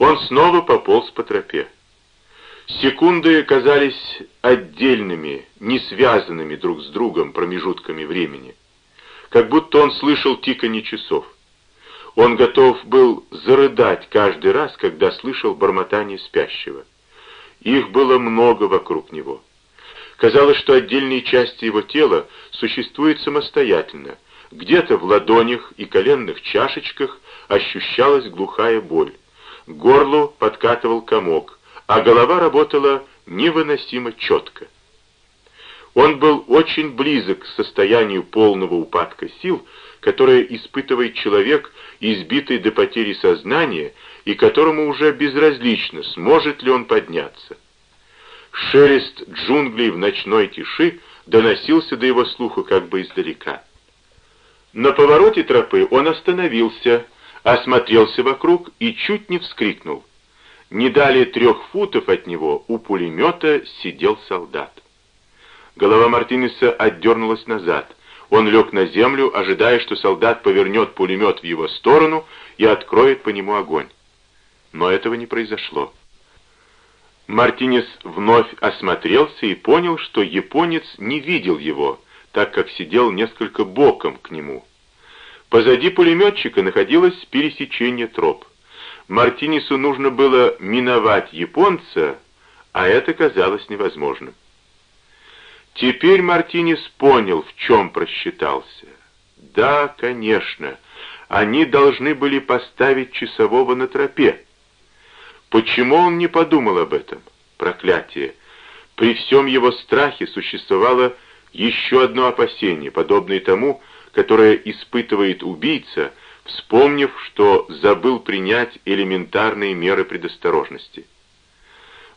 Он снова пополз по тропе. Секунды казались отдельными, не связанными друг с другом промежутками времени. Как будто он слышал тиканье часов. Он готов был зарыдать каждый раз, когда слышал бормотание спящего. Их было много вокруг него. Казалось, что отдельные части его тела существуют самостоятельно. Где-то в ладонях и коленных чашечках ощущалась глухая боль. Горлу подкатывал комок, а голова работала невыносимо четко. Он был очень близок к состоянию полного упадка сил, которое испытывает человек, избитый до потери сознания, и которому уже безразлично, сможет ли он подняться. Шелест джунглей в ночной тиши доносился до его слуха как бы издалека. На повороте тропы он остановился, осмотрелся вокруг и чуть не вскрикнул. Не далее трех футов от него у пулемета сидел солдат. Голова Мартинеса отдернулась назад. Он лег на землю, ожидая, что солдат повернет пулемет в его сторону и откроет по нему огонь. Но этого не произошло. Мартинес вновь осмотрелся и понял, что японец не видел его, так как сидел несколько боком к нему. Позади пулеметчика находилось пересечение троп. Мартинесу нужно было миновать японца, а это казалось невозможным. Теперь Мартинес понял, в чем просчитался. Да, конечно, они должны были поставить часового на тропе. Почему он не подумал об этом? Проклятие! При всем его страхе существовало еще одно опасение, подобное тому, которое испытывает убийца, вспомнив, что забыл принять элементарные меры предосторожности.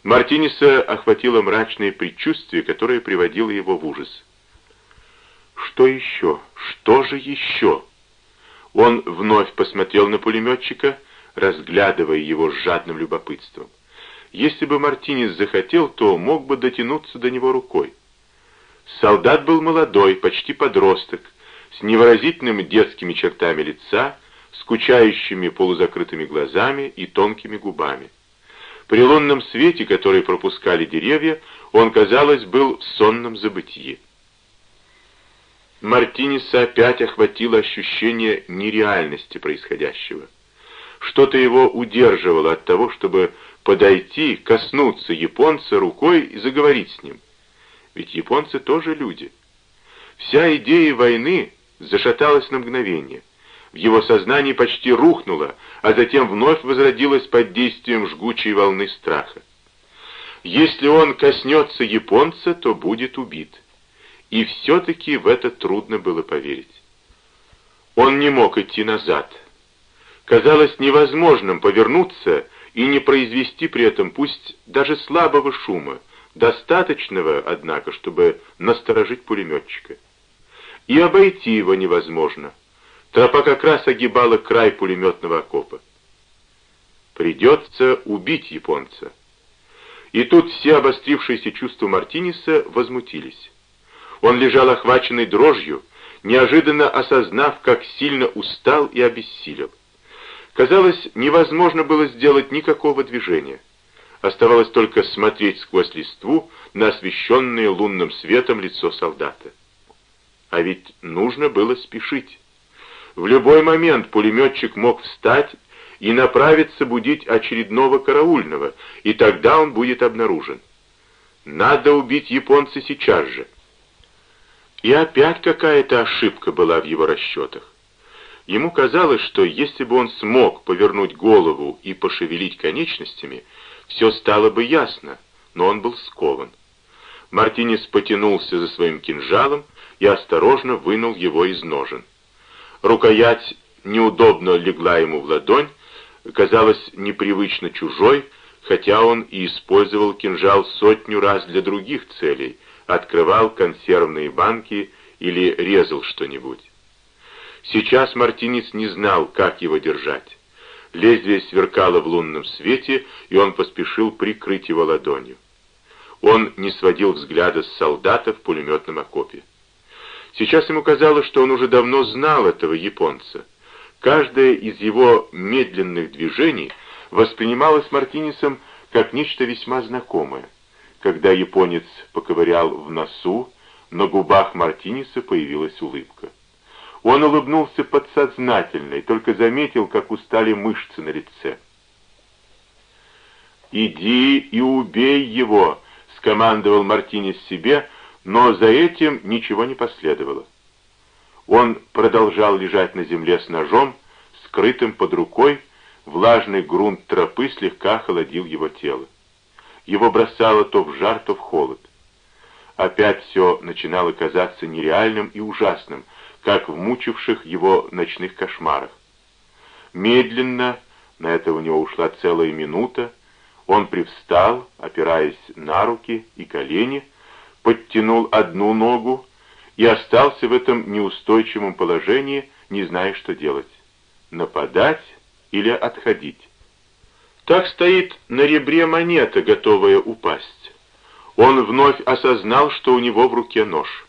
Мартинеса охватило мрачное предчувствие, которое приводило его в ужас. Что еще? Что же еще? Он вновь посмотрел на пулеметчика, разглядывая его с жадным любопытством. Если бы Мартинес захотел, то мог бы дотянуться до него рукой. Солдат был молодой, почти подросток, с невыразительными детскими чертами лица, скучающими полузакрытыми глазами и тонкими губами. При лунном свете, который пропускали деревья, он, казалось, был в сонном забытии. Мартинеса опять охватило ощущение нереальности происходящего. Что-то его удерживало от того, чтобы подойти, коснуться японца рукой и заговорить с ним. Ведь японцы тоже люди. Вся идея войны зашаталась на мгновение. В его сознании почти рухнула, а затем вновь возродилась под действием жгучей волны страха. Если он коснется японца, то будет убит. И все-таки в это трудно было поверить. Он не мог идти назад казалось невозможным повернуться и не произвести при этом пусть даже слабого шума, достаточного, однако, чтобы насторожить пулеметчика. И обойти его невозможно. Тропа как раз огибала край пулеметного окопа. Придется убить японца. И тут все обострившиеся чувства Мартинеса возмутились. Он лежал охваченный дрожью, неожиданно осознав, как сильно устал и обессилел. Казалось, невозможно было сделать никакого движения. Оставалось только смотреть сквозь листву на освещенное лунным светом лицо солдата. А ведь нужно было спешить. В любой момент пулеметчик мог встать и направиться будить очередного караульного, и тогда он будет обнаружен. Надо убить японца сейчас же. И опять какая-то ошибка была в его расчетах. Ему казалось, что если бы он смог повернуть голову и пошевелить конечностями, все стало бы ясно, но он был скован. Мартинес потянулся за своим кинжалом и осторожно вынул его из ножен. Рукоять неудобно легла ему в ладонь, казалось непривычно чужой, хотя он и использовал кинжал сотню раз для других целей, открывал консервные банки или резал что-нибудь. Сейчас Мартинец не знал, как его держать. Лезвие сверкало в лунном свете, и он поспешил прикрыть его ладонью. Он не сводил взгляда с солдата в пулеметном окопе. Сейчас ему казалось, что он уже давно знал этого японца. Каждое из его медленных движений воспринималось Мартинесом как нечто весьма знакомое. Когда японец поковырял в носу, на губах Мартинеса появилась улыбка. Он улыбнулся подсознательно и только заметил, как устали мышцы на лице. «Иди и убей его!» — скомандовал Мартинес себе, но за этим ничего не последовало. Он продолжал лежать на земле с ножом, скрытым под рукой, влажный грунт тропы слегка холодил его тело. Его бросало то в жар, то в холод. Опять все начинало казаться нереальным и ужасным, как в мучивших его ночных кошмарах. Медленно, на это у него ушла целая минута, он привстал, опираясь на руки и колени, подтянул одну ногу и остался в этом неустойчивом положении, не зная, что делать. Нападать или отходить. Так стоит на ребре монета, готовая упасть. Он вновь осознал, что у него в руке нож.